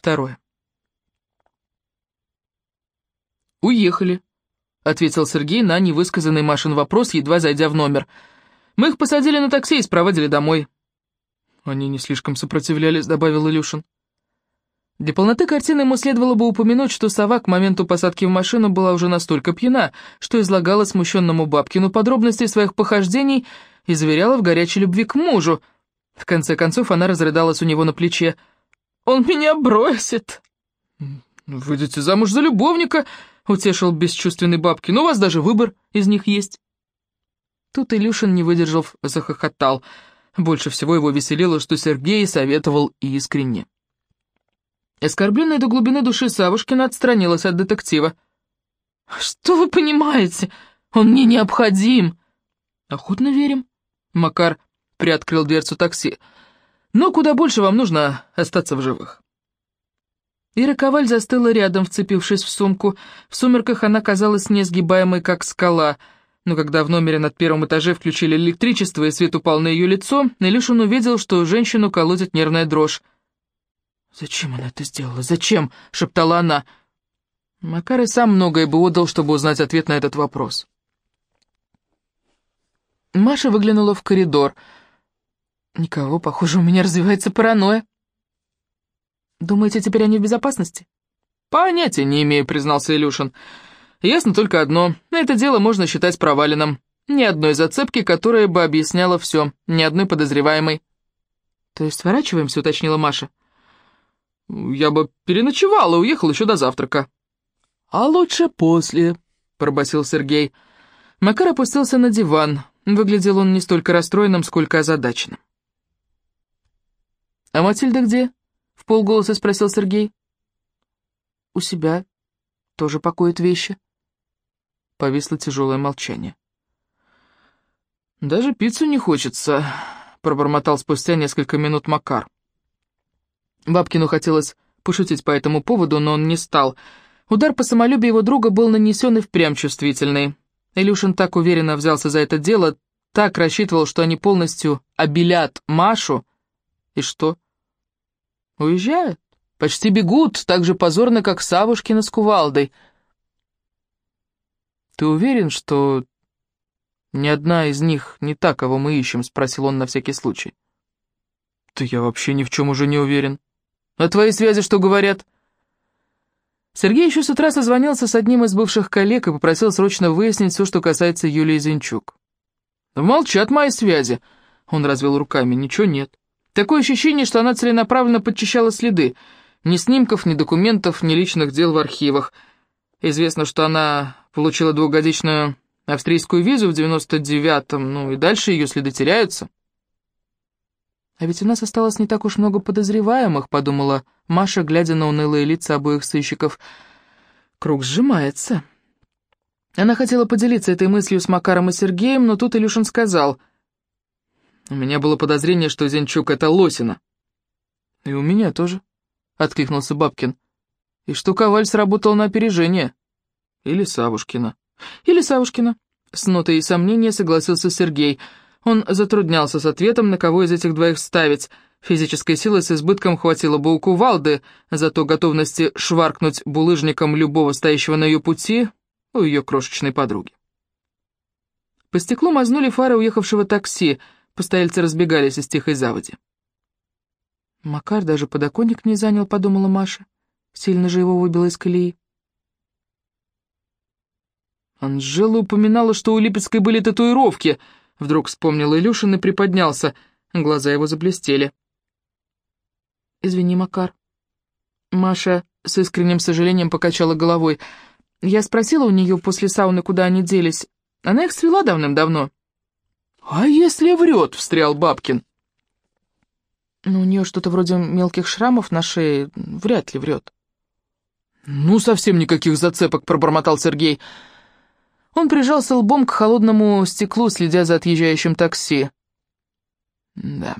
Второе. «Уехали», — ответил Сергей на невысказанный Машин вопрос, едва зайдя в номер. «Мы их посадили на такси и спроводили домой». «Они не слишком сопротивлялись», — добавил Илюшин. Для полноты картины ему следовало бы упомянуть, что сова к моменту посадки в машину была уже настолько пьяна, что излагала смущенному Бабкину подробности своих похождений и заверяла в горячей любви к мужу. В конце концов она разрыдалась у него на плече. «Он меня бросит!» «Выйдете замуж за любовника!» — утешил бесчувственный Бабкин. «У вас даже выбор из них есть». Тут Илюшин, не выдержав, захохотал. Больше всего его веселило, что Сергей советовал искренне. Оскорбленная до глубины души Савушкина отстранилась от детектива. «Что вы понимаете? Он мне необходим!» «Охотно верим». Макар приоткрыл дверцу такси. «Но куда больше вам нужно остаться в живых». Ира Коваль застыла рядом, вцепившись в сумку. В сумерках она казалась несгибаемой, как скала. Но когда в номере над первым этаже включили электричество и свет упал на ее лицо, Илюшин увидел, что женщину колотит нервная дрожь. «Зачем она это сделала? Зачем?» — шептала она. Макар и сам многое бы отдал, чтобы узнать ответ на этот вопрос. Маша выглянула в коридор. «Никого, похоже, у меня развивается паранойя». «Думаете, теперь они в безопасности?» «Понятия не имею», — признался Илюшин. «Ясно только одно. Это дело можно считать проваленным. Ни одной зацепки, которая бы объясняла все. Ни одной подозреваемой». «То есть сворачиваемся?» — уточнила Маша. «Я бы переночевал и уехал еще до завтрака». «А лучше после», — пробасил Сергей. Макар опустился на диван. Выглядел он не столько расстроенным, сколько озадаченным. «А Матильда где?» В полголоса спросил Сергей. «У себя. Тоже покоит вещи». Повисло тяжелое молчание. «Даже пиццу не хочется», — пробормотал спустя несколько минут Макар. Бабкину хотелось пошутить по этому поводу, но он не стал. Удар по самолюбию его друга был нанесен и впрямь чувствительный. Илюшин так уверенно взялся за это дело, так рассчитывал, что они полностью обелят Машу. И что? Уезжают? Почти бегут, так же позорно, как Савушкина с кувалдой. «Ты уверен, что ни одна из них не та, кого мы ищем?» — спросил он на всякий случай. «Да я вообще ни в чем уже не уверен. А твои связи что говорят?» Сергей еще с утра созвонился с одним из бывших коллег и попросил срочно выяснить все, что касается Юлии Зинчук. «Молчат мои связи», — он развел руками, — «ничего нет». Такое ощущение, что она целенаправленно подчищала следы. Ни снимков, ни документов, ни личных дел в архивах. Известно, что она получила двухгодичную австрийскую визу в 99-м, ну и дальше ее следы теряются. «А ведь у нас осталось не так уж много подозреваемых», — подумала Маша, глядя на унылые лица обоих сыщиков. Круг сжимается. Она хотела поделиться этой мыслью с Макаром и Сергеем, но тут Илюшин сказал — у меня было подозрение, что Зенчук — это Лосина. И у меня тоже, — откликнулся Бабкин. И что Коваль сработал на опережение. Или Савушкина. Или Савушкина. С нотой сомнения согласился Сергей. Он затруднялся с ответом, на кого из этих двоих ставить. Физической силы с избытком хватило бы у кувалды, зато готовности шваркнуть булыжником любого стоящего на ее пути у ее крошечной подруги. По стеклу мазнули фары уехавшего такси — Постояльцы разбегались из тихой заводи. Макар даже подоконник не занял, подумала Маша. Сильно же его выбило из колеи. Анжела упоминала, что у Липецкой были татуировки. Вдруг вспомнил Илюшин и приподнялся. Глаза его заблестели. «Извини, Макар». Маша с искренним сожалением покачала головой. Я спросила у нее после сауны, куда они делись. Она их свела давным-давно. «А если врет?» — встрял Бабкин. «Ну, у нее что-то вроде мелких шрамов на шее, вряд ли врет». «Ну, совсем никаких зацепок», — пробормотал Сергей. Он прижался лбом к холодному стеклу, следя за отъезжающим такси. «Да,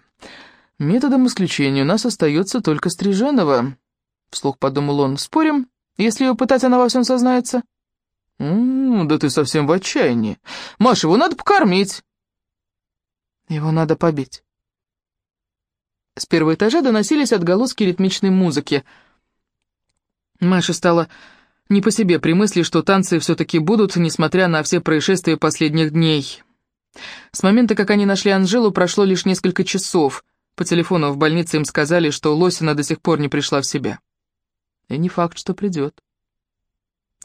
методом исключения у нас остается только Стриженова», — вслух подумал он. «Спорим, если ее пытать, она во всем сознается?» «М «Да ты совсем в отчаянии. Маша, его надо покормить». Его надо побить. С первого этажа доносились отголоски ритмичной музыки. Маша стала не по себе при мысли, что танцы все-таки будут, несмотря на все происшествия последних дней. С момента, как они нашли Анжелу, прошло лишь несколько часов. По телефону в больнице им сказали, что Лосина до сих пор не пришла в себя. И не факт, что придет.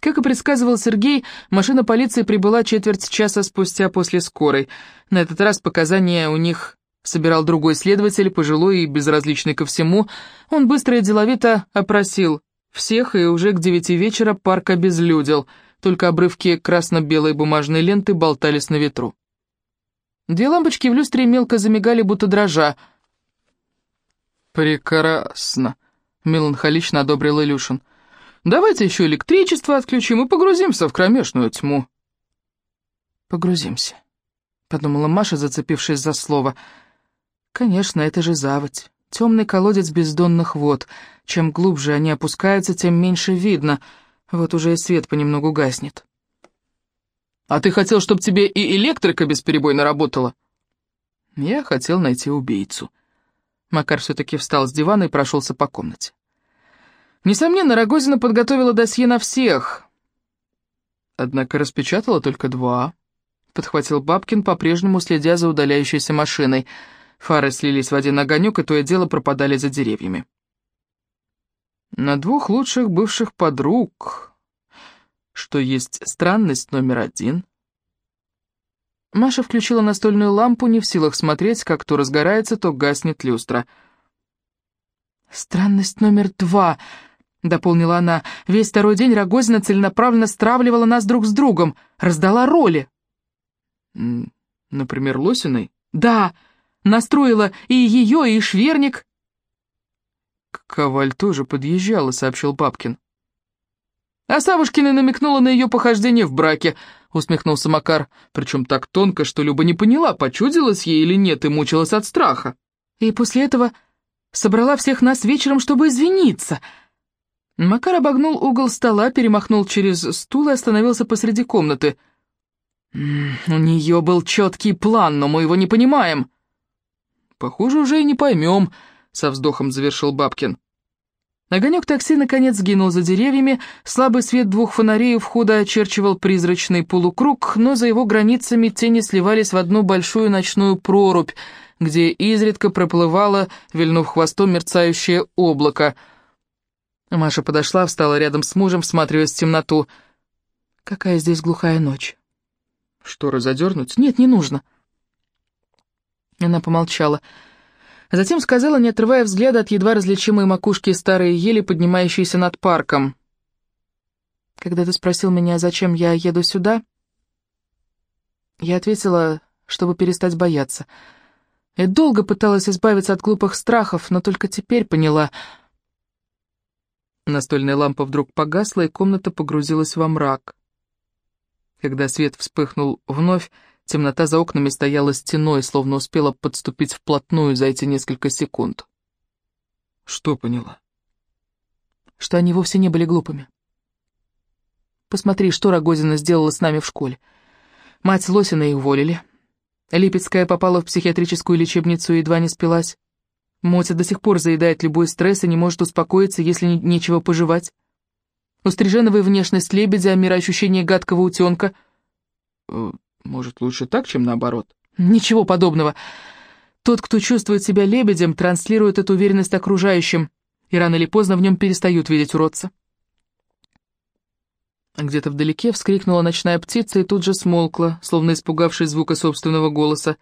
Как и предсказывал Сергей, машина полиции прибыла четверть часа спустя после скорой. На этот раз показания у них собирал другой следователь, пожилой и безразличный ко всему. Он быстро и деловито опросил всех, и уже к девяти вечера парк обезлюдил, только обрывки красно-белой бумажной ленты болтались на ветру. Две лампочки в люстре мелко замигали, будто дрожа. «Прекрасно», — меланхолично одобрил Илюшин. Давайте еще электричество отключим и погрузимся в кромешную тьму». «Погрузимся», — подумала Маша, зацепившись за слово. «Конечно, это же заводь, темный колодец бездонных вод. Чем глубже они опускаются, тем меньше видно. Вот уже и свет понемногу гаснет». «А ты хотел, чтобы тебе и электрика бесперебойно работала?» «Я хотел найти убийцу». Макар все-таки встал с дивана и прошелся по комнате. Несомненно, Рогозина подготовила досье на всех. Однако распечатала только два. Подхватил Бабкин, по-прежнему следя за удаляющейся машиной. Фары слились в один огонек, и то и дело пропадали за деревьями. На двух лучших бывших подруг, что есть странность номер один. Маша включила настольную лампу, не в силах смотреть, как то разгорается, то гаснет люстра. «Странность номер два», — дополнила она. «Весь второй день Рогозина целенаправленно стравливала нас друг с другом, раздала роли». «Например, Лосиной?» «Да, настроила и ее, и Шверник». «Коваль тоже подъезжала», — сообщил Папкин. «А Савушкина намекнула на ее похождение в браке», — усмехнулся Макар, причем так тонко, что Люба не поняла, почудилась ей или нет, и мучилась от страха. «И после этого собрала всех нас вечером, чтобы извиниться», — Макар обогнул угол стола, перемахнул через стул и остановился посреди комнаты. «У нее был четкий план, но мы его не понимаем». «Похоже, уже и не поймем», — со вздохом завершил Бабкин. Огонек такси наконец сгинул за деревьями, слабый свет двух фонарей у входа очерчивал призрачный полукруг, но за его границами тени сливались в одну большую ночную прорубь, где изредка проплывало, вильнув хвостом, мерцающее облако — Маша подошла, встала рядом с мужем, всматриваясь в темноту. «Какая здесь глухая ночь?» «Шторы задернуть?» «Нет, не нужно». Она помолчала. Затем сказала, не отрывая взгляда от едва различимой макушки старой ели, поднимающейся над парком. «Когда ты спросил меня, зачем я еду сюда?» Я ответила, чтобы перестать бояться. Я долго пыталась избавиться от глупых страхов, но только теперь поняла — Настольная лампа вдруг погасла, и комната погрузилась во мрак. Когда свет вспыхнул вновь, темнота за окнами стояла стеной, словно успела подступить вплотную за эти несколько секунд. Что поняла? Что они вовсе не были глупыми. Посмотри, что Рогозина сделала с нами в школе. Мать Лосина и уволили. Липецкая попала в психиатрическую лечебницу и едва не спилась. Мотя до сих пор заедает любой стресс и не может успокоиться, если нечего пожевать. У Стриженовой внешность лебедя, а мироощущение гадкого утенка. Э, может, лучше так, чем наоборот? Ничего подобного. Тот, кто чувствует себя лебедем, транслирует эту уверенность окружающим, и рано или поздно в нем перестают видеть уродца. Где-то вдалеке вскрикнула ночная птица и тут же смолкла, словно испугавшись звука собственного голоса.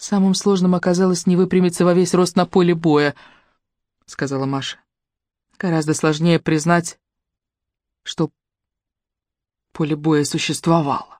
«Самым сложным оказалось не выпрямиться во весь рост на поле боя», — сказала Маша. «Гораздо сложнее признать, что поле боя существовало».